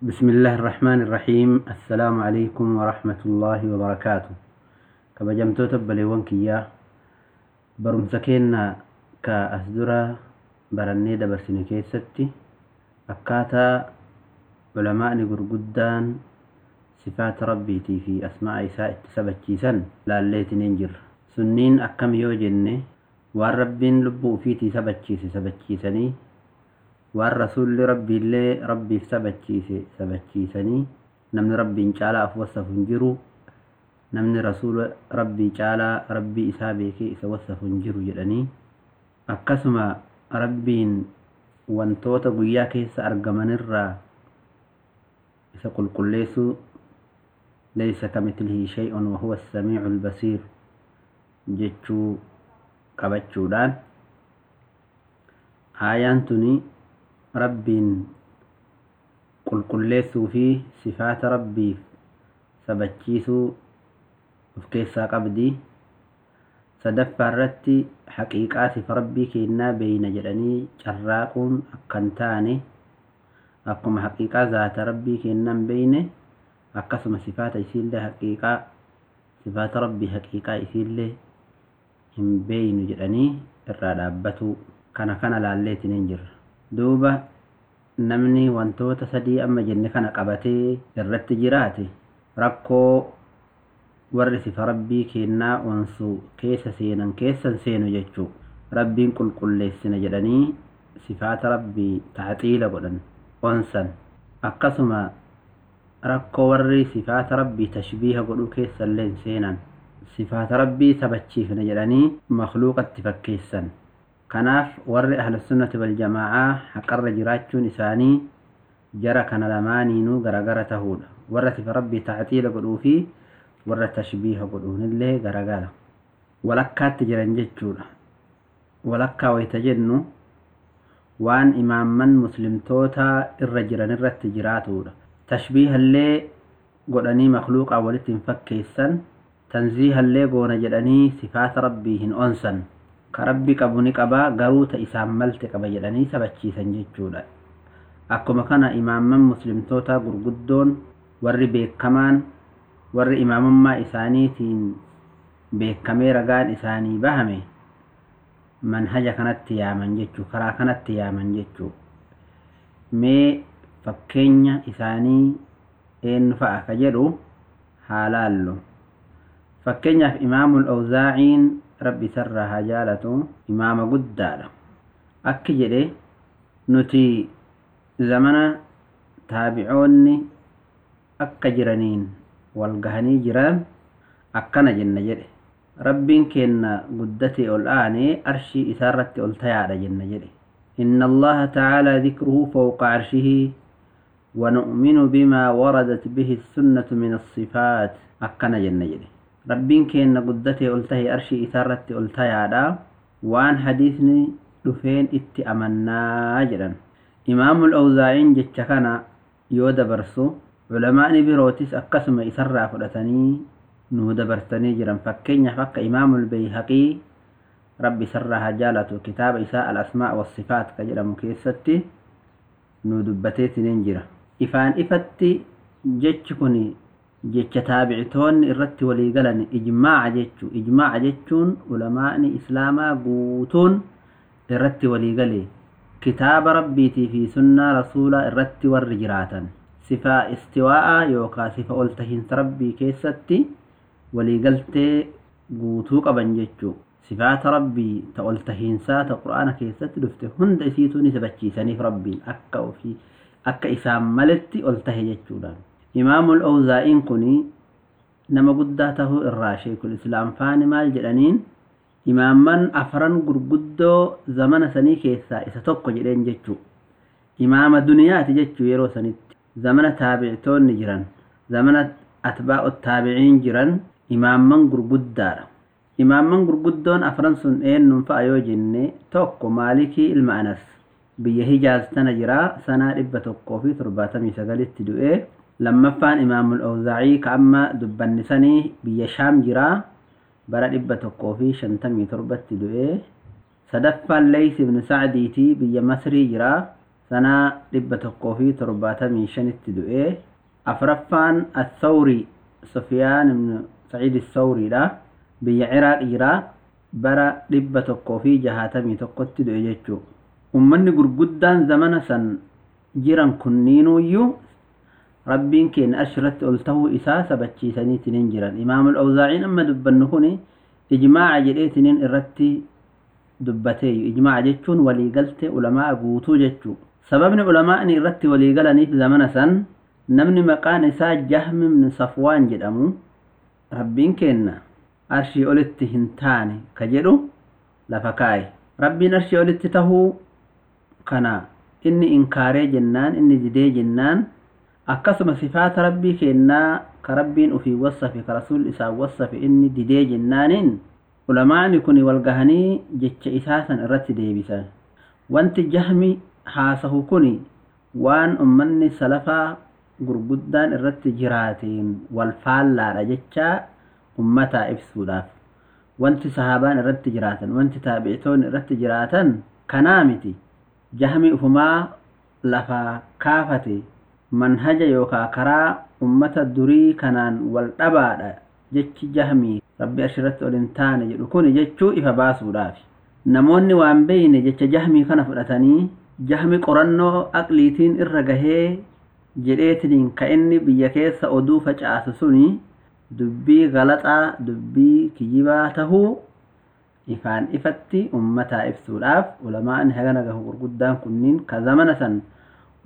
بسم الله الرحمن الرحيم السلام عليكم ورحمة الله وبركاته كبجمتو تبليوان كيا برمسكينا كأسدرا برني دبرسني كيستي أكاتا علماء قرقدان صفات ربيتي في أسماء إساء سبتشيسا لاليت ننجر سنين أكم يوجني وان لبو فيتي سبتشيسي سبتشيسني waan rasuulli rabbiillee rabbiif sabachiise sabachiisanii namni rabbiin caalaa af hin jiru namni rasuula rabbii caalaa rabbii isaa beekee isa wasafu hin jiru jedhanii akkasuma rabbiin wantoota guyyaa keessa argamanirraa isa qulqulleessuu laysa kamithlihi shay'un wa huwa as-samii'u al-basiir jechuu qabachuudhaan. Aayaan tuni ربين. كل كلسو في صفات ربي. سبكيسو في كيسا قبدي. سدف رتي حقيقة في ربي كينا بين جراني جراكم اقنتاني اقوم حقيقة ذات ربي كينا بين. اقسم صفات يسيل ده حقيقة. صفات ربي حقيقة يسيل ده بين جراني الرادابتو كان كان لاليتين جراني duuba namni wantoota sadii amma jenne kana qabatee irratti jiraate rakkoo warri sifa rabbii kennaa onsu keessa seenan keessan seenu jechuu rabbiin qulqulleessina jedhanii sifaata rabbii taxiila godhan onsan. Akkasuma rakkoo warri sifaata rabbii tashbiiha godhuu keessallee seenan. Sifaata rabbii sabachiifna jedhanii makluuqatti fakkeessan كناف ور أهل السنة والجماعة حقر جراتش نساني جرى كان لماني نو غرى غرى تهود ور ربي تعطيل قلو فيه ور تشبيه قلو نلي غرى ولكا تجرن جتشولا ولكا ويتجنو وان إماما مسلم توتا الرجرى نرى تجراتولا تشبيه اللي قلني مخلوق أولت فكيسا تنزيه اللي قونا جلني صفات ربي هن أنسن ka rabbi qabu ni qabaa garuu ta isaan malte qaba jedhanii sabachiisan jechuudha. Akkuma kana imaamman muslimtoota gurguddoon warri beekamaan warri imaamummaa isaaniitiin beekamee ragaan isaanii bahame manhaja kanatti yaaman jechuu karaa kanatti yaaman jechuu. Mee fakkeenya isaanii eenyu fa'a ka jedhu haa laallu fakkeenyaaf imaamul awzaaciin ربي سر هجالته إمام قدار أكجده نتي زمنا تابعوني أكجرنين والقهني جران أكنا جنة جده ربي كن قدتي الآن أرشي إثارتي ألتيار جنة جده إن الله تعالى ذكره فوق عرشه ونؤمن بما وردت به السنة من الصفات أكنا جنة جده rabbiin keenna guddatee ol tahe arshii isaarratti ol tayaadha waan hadiisni dhufeen itti amannaa jedhan. Imaamul awzaa'iin jecha kana yoo dabarsu culamaa'ni birootis akkasuma isarraa fudhatanii nuu dabarsanii jiran. Fakkeenyaaf akka imaamul bayhaqii rabbi isarraa haa jaalatu. Kitaaba isaa al asmaa wassifaat ka jedhamu keessatti nuu dubbateetiniin jira. Ifaan ifatti jechi kun جتابعتون الرت وليقلن إجماع جيتشو إجماع جيتشون علماء إسلاما قوتون الرت وليقلي كتاب ربيتي في سنة رسول الرت والرجراتا سفا استواء يوكا سفا التهين تربي كيستي وليقلتي قوتوك بنجتشو صفات ربي تقلتهين سات القرآن كي ستلفت هند سيتوني سبتشي سنيف ربي أكا وفي أكا إسام ملتي قلتهي جتشو imaamul awzaa'iin kun nama guddaa tahuu irraa sheekul islaam faani maal jedhaniin imaamman afran gurguddoo zamana sanii keessaa isa tokko jedheen jechuu. Imaama duniyaati jechuu yeroo sanitti. Zamana taabicitoonni jiran zamana atbaa'u taabiciin jiran imaamman gurguddaadha. Imaamman gurguddoon afran sun eenyuun fa'a yoo jenne tokko maalikii ilma anas biyya hijaaz tana jiraa sanaa dhibba tokkoo fi torbaatamii sagalitti du'ee لما فان إمام الأوزعي كأما دبنسني بيشام جرا برا إبا تقوفي شنتم يتربة تدوئي سدفا ليس بن سعديتي بي مسري جرا سنا إبا تقوفي ترباتا من شن تدوئي أفرفان الثوري سفيان بن سعيد الثوري لا بي عراق جرا برا إبا تقوفي جهاتا من تقوت تدوئي جتو ومن قرقدان زمن سن جيران كنينو يو rabbiin keenya arshirratti ol tahuu isaa sabachiisaniitiniin jiran imaamul awzaaciin amma dubbannu kun ijmaaca jedheetiniin irratti dubbateeyyu ijmaaca jechuun waliigalte ulamaa guutuu jechuu sababni ulamaa'ni irratti waliigalaniif zamana san namni maqaan isaa jahmi ibn safwaan jedhamu rabbiin kenna arshii olitti hin taane ka jedhu lafa kaa'e rabbiin arshii olitti tahuu kana inni inkaaree jennaan inni didee jennaan akkasuma sifaata rabbii kennaa ka rabbiin ufii wassafe ka rasuul isaa wassafe inni didee jennaaniin ulamaa'ni kun wal gahanii jecha isaa san irratti deebisan. Wanti jahmi haasahu kun waan ummanni salafaa gurguddaan irratti jiraateen wal faallaadha jechaa ummataa ibsuudhaaf. Wanti sahaabaan irratti jiraatan wanti taabi'itoonni irratti jiraatan kanaa miti. Jahmi ufumaa lafa kaafate manhaja yookaa karaa ummata durii kanaan wal dhabaadha jechi jahmii rabbi ashirratti ol hin taane jedhu kun jechuu ifa baasuudhaaf namoonni waan beeyne jecha jahmii kana fudhatanii jahmi qorannoo aqliitiin irra gahee jedheetiniin ka inni biyya keessa oduu facaasu suni dubbii galaxaa dubbii kijibaa tahuu ifaan ifatti ummataa ibsuudhaaf ulamaa'ni hagana gahu gurguddaan kunniin ka zamana san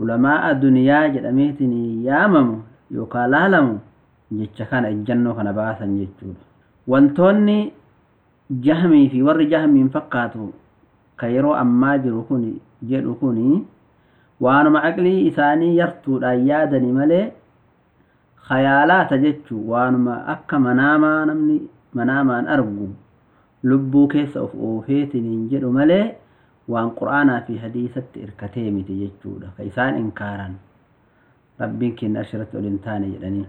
ulamaa'a duniyaa jedhameetiin yaamamu yookaan laalamu jecha kana ejjannoo kana baasan jechuudha. Wantoonni jahmii fi warri jahmiin fakkaatu ka yeroo ammaa jiru kun jedhu kun waanuma aqlii isaanii yartuudhaan yaadani malee khayaalaata jechuu waanuma akka manaamaa namni manaamaan argu lubbuu keessa of oofeetiniin jedhu malee waan qur'aanaa fi hadiisatti irkatee miti jechuudha. Ka isaan inkaaran rabbiin keenya ashirratti ol hin taane jedhanii.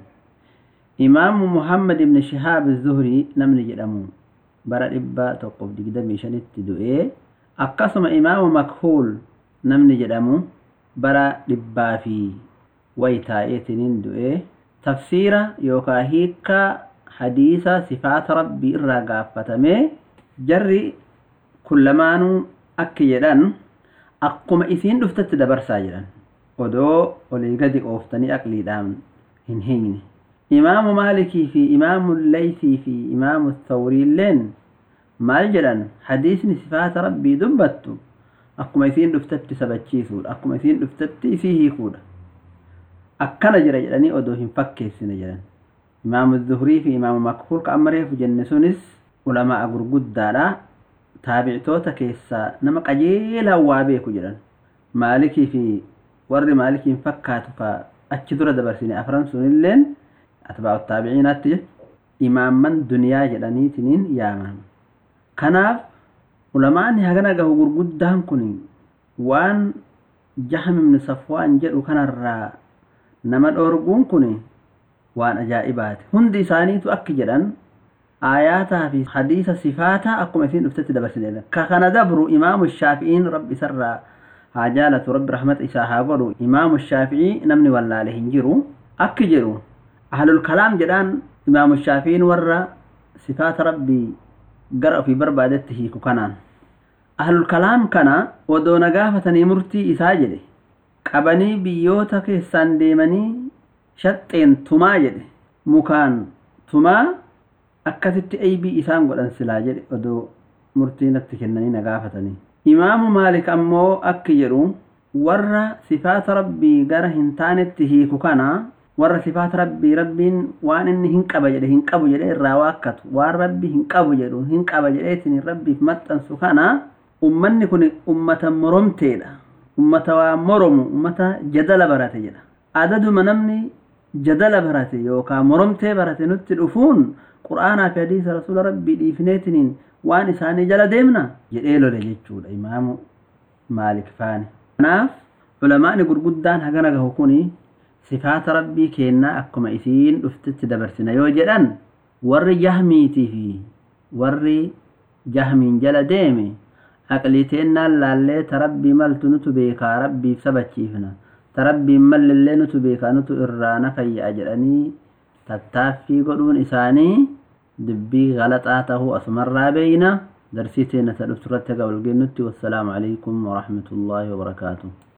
Imaamu muhammad ibn shihaab zuhrii namni jedhamu bara dhibba tokkoof digdamii shanitti du'ee akkasuma imaamu makhuul namni jedhamu bara dhibbaa fi wayitaa'eetiniin du'ee tafsiira yookaa hiikkaa hadiisa sifaata rabbii irraa gaafatamee jarri kun lamaanuu akki jedhan akkuma isiin dhuftatti dabarsaa jedhan. Odoo olii gadi ooftanii aqliidhaan hin higne imaamu maalikii fi imaamu leysii fi imaamu thawriilleen maal jedhan? Hadiisni sifaata rabbii dubbattu akkuma isiin dhuftatti sabachiisuudha. Akkuma isiin dhuftatti isii hiikuudha. Akkana jira jedhanii odoo hin fakkeessine jedhan. Imaamu zuhrii fi imaamu makhuul ka amma jenne sunis ulamaa gurguddaadha taabictoota keessaa nama qajeelaa waa beeku jedhan. Maalikii fi warri maalikiin fakkaatu ka achi dura dabarsine afran sunilleen atbaa'u taabiciinaatti imaamman duniyaa jedhaniitiniin yaaman kanaaf ulamaani hagana gahu gurguddaan kun waan ibn safwaan jedhu kanarraa nama dhoorguun kun waan ajaa'ibaati hundi isaaniitu akki jedhan aayaataa fi hadiisa sifaataa akkuma isiin dhuftetti dabarsinedha ka kana dabru imaamu shaafi'iin rabbi isarraa haa jaalatu rabbi rahmata isaa haa godhu imaamu shaafi'ii namni wallaale hin jiru akki jedhu ahlul kalaam jedhaan imaamu shaafi'iin warra sifaata rabbii gara ofii barbaadetti hiiku kanaan ahlul kalaam kana odoo na gaafatanii murtii isaa jedhe akkasitti aybii isaan godhan silaa jedhe odoo murtii natti kennanii na gaafatanii. Imaamu maalik ammoo akki jedhu warra sifaata rabbii gara hin taanetti hiiku kana warra sifaata rabbii rabbiin waan inni hin qaba jedhe hin qabu jedhe irraa waakkatu waan rabbi hin qabu jedhu hin qaba jedheetiin rabbiif maxxansu kana ummanni kun ummata moromteedha. Ummata waa moromu ummata jadala barate jedha. Adaduma namni nutti dhufuun qur'aanaa fi hadiisa rasuula rabbii dhiifneetiniin waan isaanii jala deemna jedhee lole jechuudha imaamu maalik faani kanaaf ulamaani gurguddaan hagana gahu kuni sifaata rabbii kennaa akkuma isiin dhuftetti dabarsina yoo jedhan warri jahmiitii fi warri jahmiin jala deeme aqlii teennaan laallee ta rabbii maltu nutu beekaa rabbiif sabachiifna تربي مل اللي نتبيك نتو إرانا في أجراني تتافي قلون إساني دبي غلطاته أسمر بينا درسيتين نتلفت رتك والقنوتي والسلام عليكم ورحمة الله وبركاته